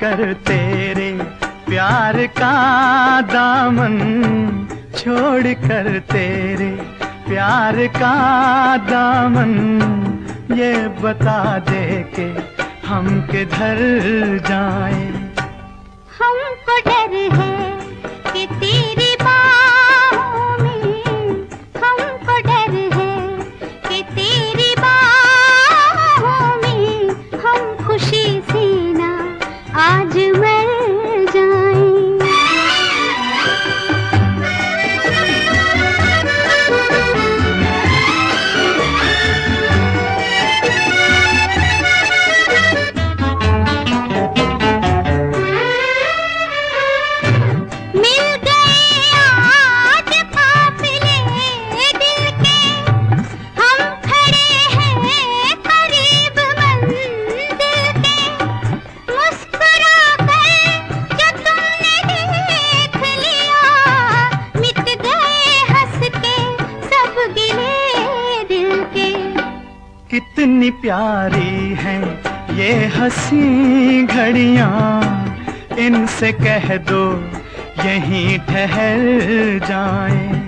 कर तेरे प्यार का दामन, छोड़ कर तेरे प्यार का दामन। ये बता दे के हम किधर जाए? हम डर है। प्यारी हैं ये हँसी घड़ियाँ। इनसे कह दो यहीं ठहर जाएँ।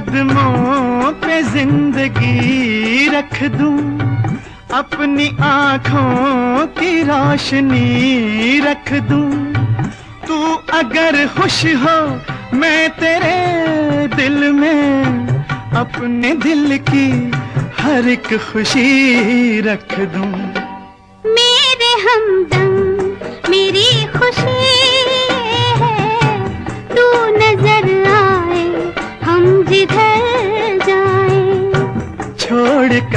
कदमों पे ज़िंदगी रख दूँ, अपनी आँखों की रोशनी रख दूँ। तू अगर खुश हो, मैं तेरे दिल में अपने दिल की हर एक खुशी रख दूँ। मेरे हमदम मेरी खुशी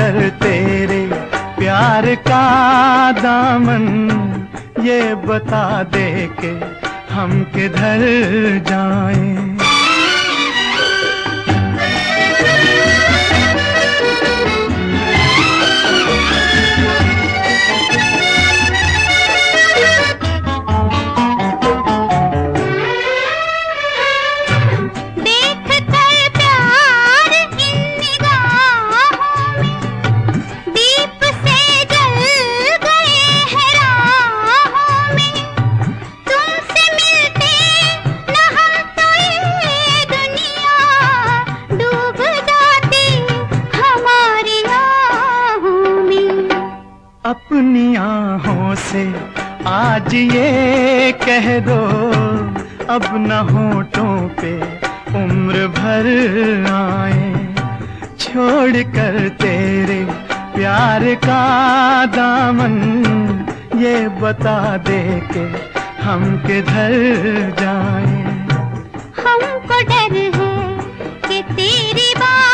कर तेरे प्यार का दामन ये बता दे के हम किधर जाएँ। अपनी से आज ये कह दो, अब न होठों पे उम्र भर आए। छोड़ कर तेरे प्यार का दामन, ये बता दे के हम किधर जाए। हमको डर है कि तेरी बात